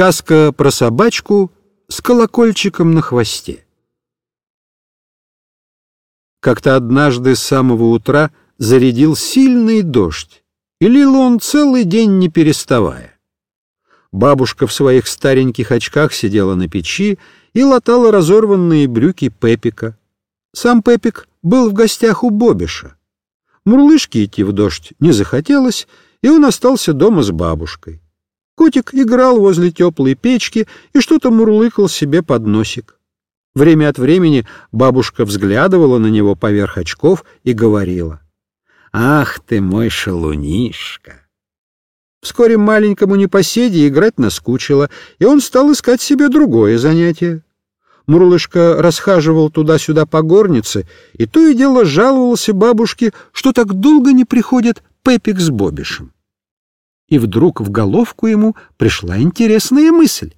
Сказка про собачку с колокольчиком на хвосте. Как-то однажды с самого утра зарядил сильный дождь, и лил он целый день не переставая. Бабушка в своих стареньких очках сидела на печи и латала разорванные брюки Пепика. Сам Пепик был в гостях у Бобиша. Мурлышке идти в дождь не захотелось, и он остался дома с бабушкой. Котик играл возле теплой печки и что-то мурлыкал себе под носик. Время от времени бабушка взглядывала на него поверх очков и говорила. «Ах ты мой шалунишка!» Вскоре маленькому непоседе играть наскучило, и он стал искать себе другое занятие. Мурлышка расхаживал туда-сюда по горнице, и то и дело жаловался бабушке, что так долго не приходят Пепик с Бобишем и вдруг в головку ему пришла интересная мысль.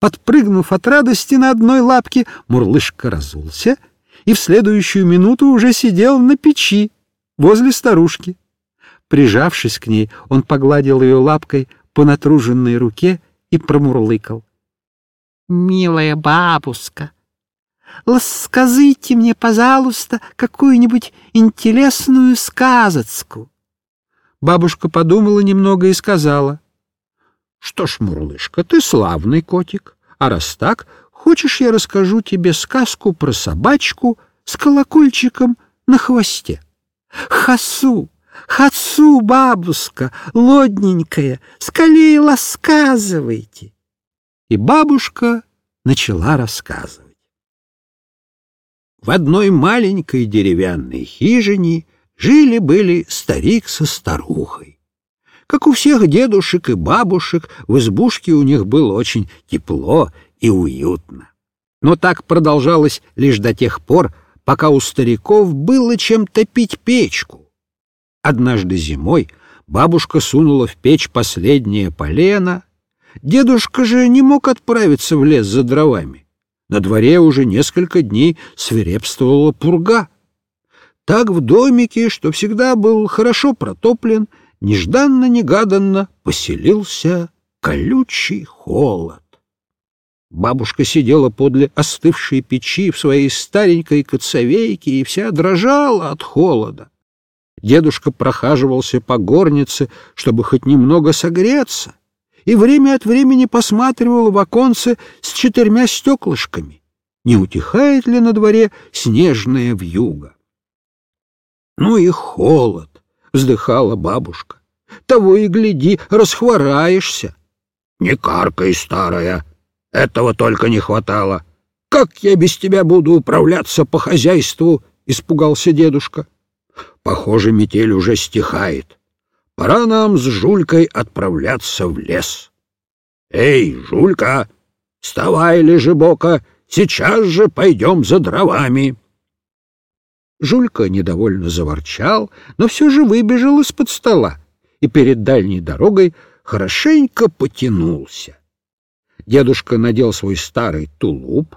Подпрыгнув от радости на одной лапке, Мурлышка разулся и в следующую минуту уже сидел на печи возле старушки. Прижавшись к ней, он погладил ее лапкой по натруженной руке и промурлыкал. «Милая бабушка, скажите мне, пожалуйста, какую-нибудь интересную сказочку». Бабушка подумала немного и сказала. — Что ж, Мурлышка, ты славный котик. А раз так, хочешь, я расскажу тебе сказку про собачку с колокольчиком на хвосте? Хасу, хасу, бабушка, лодненькая, скорее рассказывайте. И бабушка начала рассказывать. В одной маленькой деревянной хижине — Жили-были старик со старухой. Как у всех дедушек и бабушек, в избушке у них было очень тепло и уютно. Но так продолжалось лишь до тех пор, пока у стариков было чем топить печку. Однажды зимой бабушка сунула в печь последнее полено. Дедушка же не мог отправиться в лес за дровами. На дворе уже несколько дней свирепствовала пурга — так в домике, что всегда был хорошо протоплен, нежданно-негаданно поселился колючий холод. Бабушка сидела подле остывшей печи в своей старенькой коцовейке и вся дрожала от холода. Дедушка прохаживался по горнице, чтобы хоть немного согреться, и время от времени посматривал в оконце с четырьмя стеклышками, не утихает ли на дворе снежная вьюга. Ну и холод, вздыхала бабушка. Того и гляди, расхвораешься. Не каркай, старая, этого только не хватало. Как я без тебя буду управляться по хозяйству? Испугался дедушка. Похоже, метель уже стихает. Пора нам с Жулькой отправляться в лес. Эй, Жулька, вставай, лежебока, сейчас же пойдем за дровами. Жулька недовольно заворчал, но все же выбежал из-под стола и перед дальней дорогой хорошенько потянулся. Дедушка надел свой старый тулуп,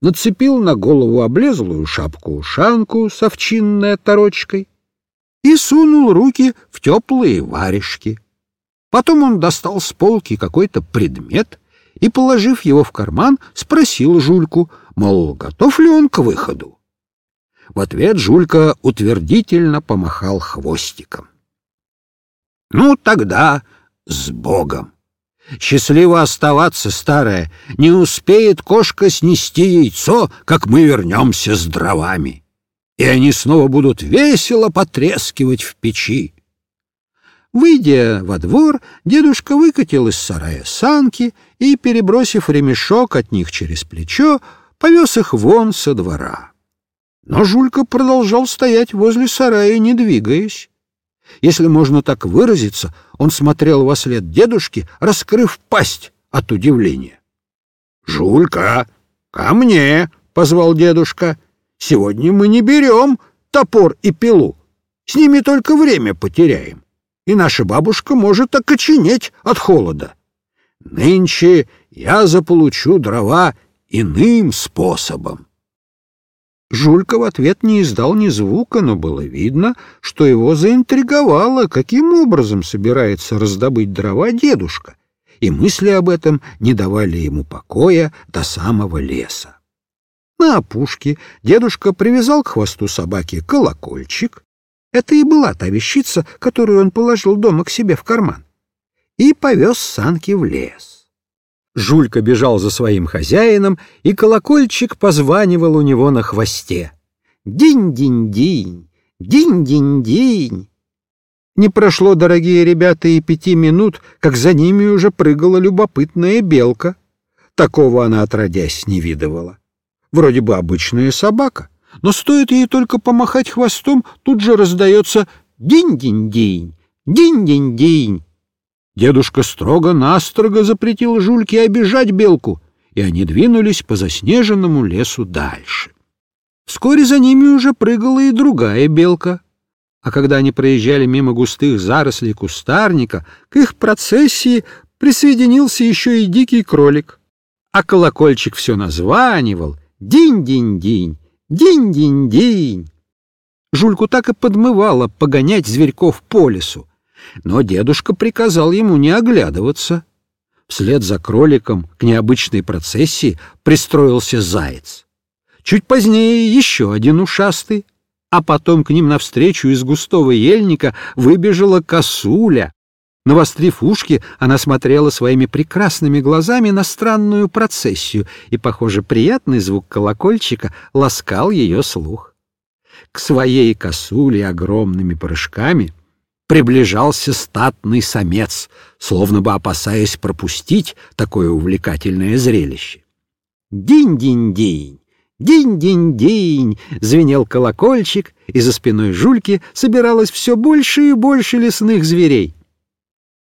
нацепил на голову облезлую шапку-ушанку с овчинной оторочкой и сунул руки в теплые варежки. Потом он достал с полки какой-то предмет и, положив его в карман, спросил Жульку, мол, готов ли он к выходу. В ответ Жулька утвердительно помахал хвостиком. «Ну, тогда с Богом! Счастливо оставаться, старая, не успеет кошка снести яйцо, как мы вернемся с дровами, и они снова будут весело потрескивать в печи». Выйдя во двор, дедушка выкатил из сарая санки и, перебросив ремешок от них через плечо, повез их вон со двора. Но Жулька продолжал стоять возле сарая, не двигаясь. Если можно так выразиться, он смотрел во след дедушки, раскрыв пасть от удивления. — Жулька, ко мне! — позвал дедушка. — Сегодня мы не берем топор и пилу. С ними только время потеряем, и наша бабушка может окоченеть от холода. Нынче я заполучу дрова иным способом. Жулька в ответ не издал ни звука, но было видно, что его заинтриговало, каким образом собирается раздобыть дрова дедушка, и мысли об этом не давали ему покоя до самого леса. На опушке дедушка привязал к хвосту собаки колокольчик. Это и была та вещица, которую он положил дома к себе в карман. И повез санки в лес. Жулька бежал за своим хозяином, и колокольчик позванивал у него на хвосте. Динь-динь-динь, динь-динь-динь. Не прошло, дорогие ребята, и пяти минут, как за ними уже прыгала любопытная белка. Такого она отродясь не видывала. Вроде бы обычная собака, но стоит ей только помахать хвостом, тут же раздается «динь-динь-динь, динь-динь-динь». Дедушка строго-настрого запретил жульке обижать белку, и они двинулись по заснеженному лесу дальше. Вскоре за ними уже прыгала и другая белка. А когда они проезжали мимо густых зарослей кустарника, к их процессии присоединился еще и дикий кролик. А колокольчик все названивал «Динь-динь-динь! Динь-динь-динь!» Жульку так и подмывало погонять зверьков по лесу, но дедушка приказал ему не оглядываться. Вслед за кроликом к необычной процессии пристроился заяц. Чуть позднее еще один ушастый, а потом к ним навстречу из густого ельника выбежала косуля. Навострив ушки, она смотрела своими прекрасными глазами на странную процессию, и, похоже, приятный звук колокольчика ласкал ее слух. К своей косуле огромными прыжками приближался статный самец, словно бы опасаясь пропустить такое увлекательное зрелище. Динь-динь-динь! Динь-динь-динь! Звенел колокольчик, и за спиной Жульки собиралось все больше и больше лесных зверей.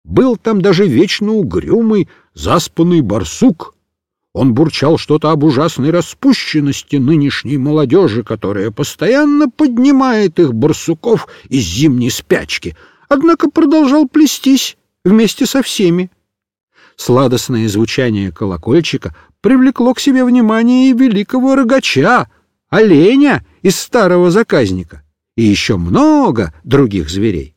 Был там даже вечно угрюмый, заспанный барсук. Он бурчал что-то об ужасной распущенности нынешней молодежи, которая постоянно поднимает их барсуков из зимней спячки — однако продолжал плестись вместе со всеми. Сладостное звучание колокольчика привлекло к себе внимание и великого рогача, оленя из старого заказника, и еще много других зверей.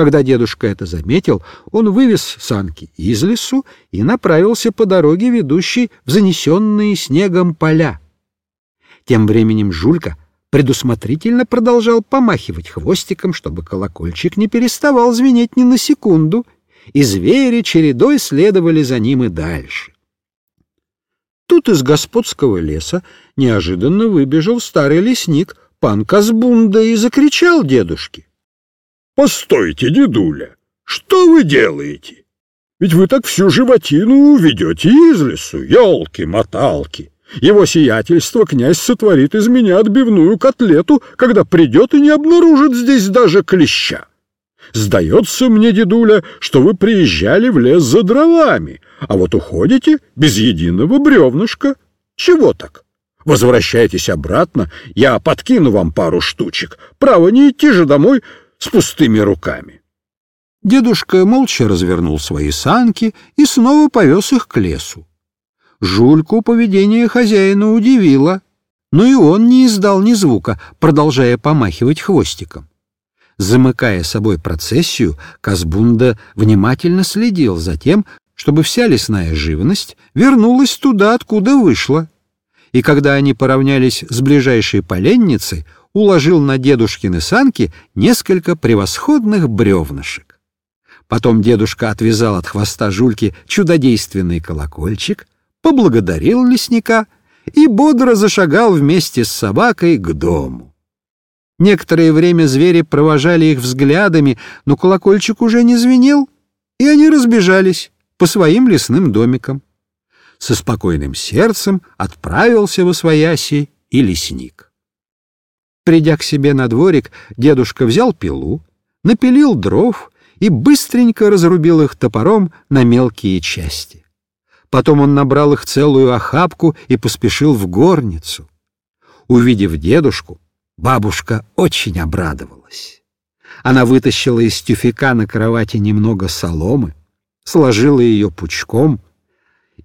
Когда дедушка это заметил, он вывез санки из лесу и направился по дороге, ведущей в занесенные снегом поля. Тем временем Жулька предусмотрительно продолжал помахивать хвостиком, чтобы колокольчик не переставал звенеть ни на секунду, и звери чередой следовали за ним и дальше. Тут из господского леса неожиданно выбежал старый лесник, пан Казбунда, и закричал дедушке. — Постойте, дедуля, что вы делаете? Ведь вы так всю животину уведете из лесу, елки-моталки. Его сиятельство князь сотворит из меня отбивную котлету, когда придет и не обнаружит здесь даже клеща. Сдается мне, дедуля, что вы приезжали в лес за дровами, а вот уходите без единого бревнышка. Чего так? Возвращайтесь обратно, я подкину вам пару штучек. Право, не идти же домой с пустыми руками. Дедушка молча развернул свои санки и снова повез их к лесу. Жульку поведение хозяина удивило, но и он не издал ни звука, продолжая помахивать хвостиком. Замыкая собой процессию, Казбунда внимательно следил за тем, чтобы вся лесная живность вернулась туда, откуда вышла. И когда они поравнялись с ближайшей поленницей, уложил на дедушкины санки несколько превосходных бревнышек. Потом дедушка отвязал от хвоста жульки чудодейственный колокольчик, поблагодарил лесника и бодро зашагал вместе с собакой к дому. Некоторое время звери провожали их взглядами, но колокольчик уже не звенел, и они разбежались по своим лесным домикам. Со спокойным сердцем отправился во свояси и лесник. Придя к себе на дворик, дедушка взял пилу, напилил дров и быстренько разрубил их топором на мелкие части. Потом он набрал их целую охапку и поспешил в горницу. Увидев дедушку, бабушка очень обрадовалась. Она вытащила из тюфяка на кровати немного соломы, сложила ее пучком,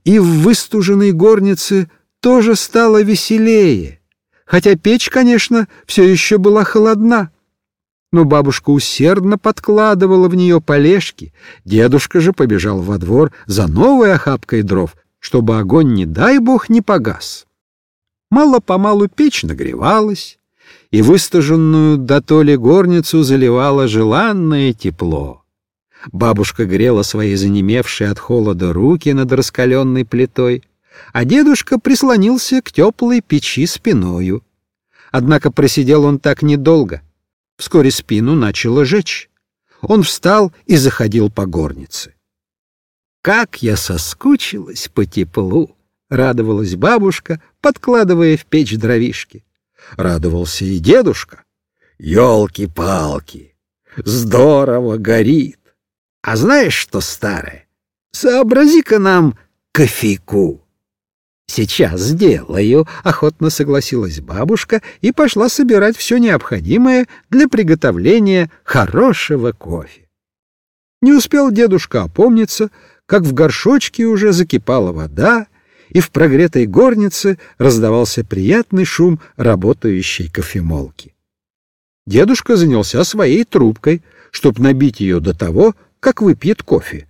и в выстуженной горнице тоже стало веселее, хотя печь, конечно, все еще была холодна. но бабушка усердно подкладывала в нее полежки, дедушка же побежал во двор за новой охапкой дров, чтобы огонь, не дай бог, не погас. Мало-помалу печь нагревалась, и выстаженную до толи горницу заливало желанное тепло. Бабушка грела свои занемевшие от холода руки над раскаленной плитой, а дедушка прислонился к теплой печи спиною. Однако просидел он так недолго. Вскоре спину начало жечь. Он встал и заходил по горнице. «Как я соскучилась по теплу!» — радовалась бабушка, подкладывая в печь дровишки. Радовался и дедушка. «Елки-палки! Здорово горит! А знаешь что, старое? Сообрази-ка нам кофейку!» «Сейчас сделаю», — охотно согласилась бабушка и пошла собирать все необходимое для приготовления хорошего кофе. Не успел дедушка опомниться, как в горшочке уже закипала вода, и в прогретой горнице раздавался приятный шум работающей кофемолки. Дедушка занялся своей трубкой, чтобы набить ее до того, как выпьет кофе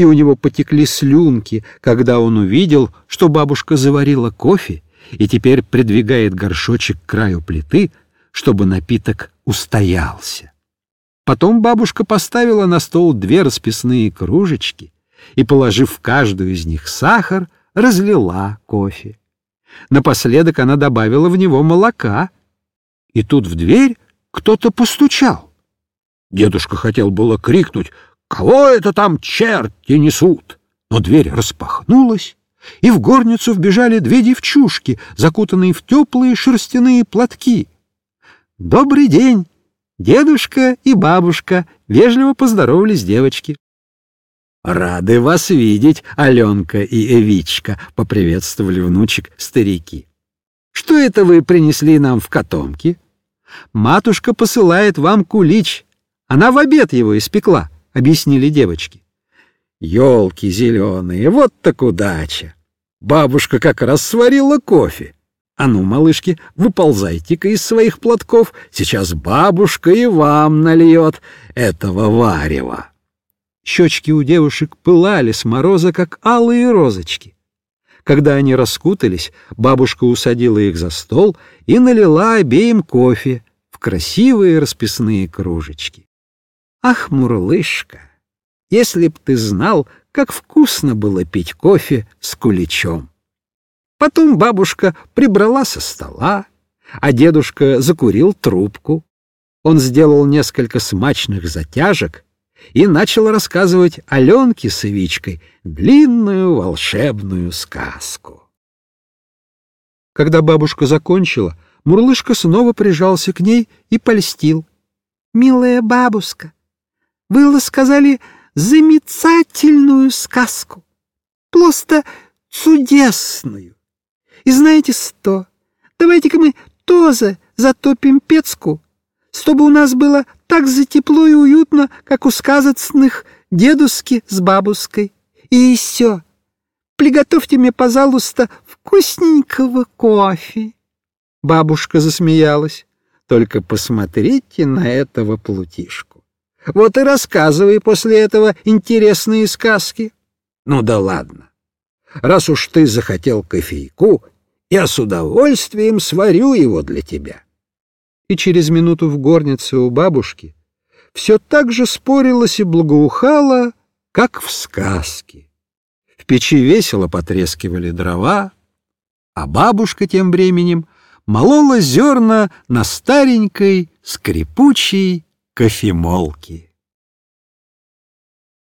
и у него потекли слюнки, когда он увидел, что бабушка заварила кофе и теперь придвигает горшочек к краю плиты, чтобы напиток устоялся. Потом бабушка поставила на стол две расписные кружечки и, положив в каждую из них сахар, разлила кофе. Напоследок она добавила в него молока, и тут в дверь кто-то постучал. Дедушка хотел было крикнуть Кого это там черти несут? Но дверь распахнулась, и в горницу вбежали две девчушки, закутанные в теплые шерстяные платки. «Добрый день!» Дедушка и бабушка вежливо поздоровались девочки. «Рады вас видеть, Аленка и Эвичка», — поприветствовали внучек старики. «Что это вы принесли нам в котомке?» «Матушка посылает вам кулич. Она в обед его испекла», — объяснили девочки. «Елки зеленые, вот так удача! Бабушка как раз сварила кофе. А ну, малышки, выползайте-ка из своих платков, сейчас бабушка и вам нальет этого варева». Щечки у девушек пылали с мороза, как алые розочки. Когда они раскутались, бабушка усадила их за стол и налила обеим кофе в красивые расписные кружечки. Ах, Мурлышка, если б ты знал, как вкусно было пить кофе с куличом. Потом бабушка прибрала со стола, а дедушка закурил трубку. Он сделал несколько смачных затяжек и начал рассказывать Аленке с Ивичкой длинную волшебную сказку. Когда бабушка закончила, Мурлышка снова прижался к ней и польстил. «Милая бабушка, вы рассказали замечательную сказку, просто чудесную. И знаете что? Давайте-ка мы тоже затопим пецку, чтобы у нас было так же тепло и уютно, как у сказочных дедушки с бабушкой. И еще, приготовьте мне, пожалуйста, вкусненького кофе. Бабушка засмеялась. Только посмотрите на этого плутишку. Вот и рассказывай после этого интересные сказки. Ну да ладно. Раз уж ты захотел кофейку, я с удовольствием сварю его для тебя. И через минуту в горнице у бабушки все так же спорилось и благоухало, как в сказке. В печи весело потрескивали дрова, а бабушка тем временем молола зерна на старенькой скрипучей кофемолки.